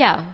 Ciao!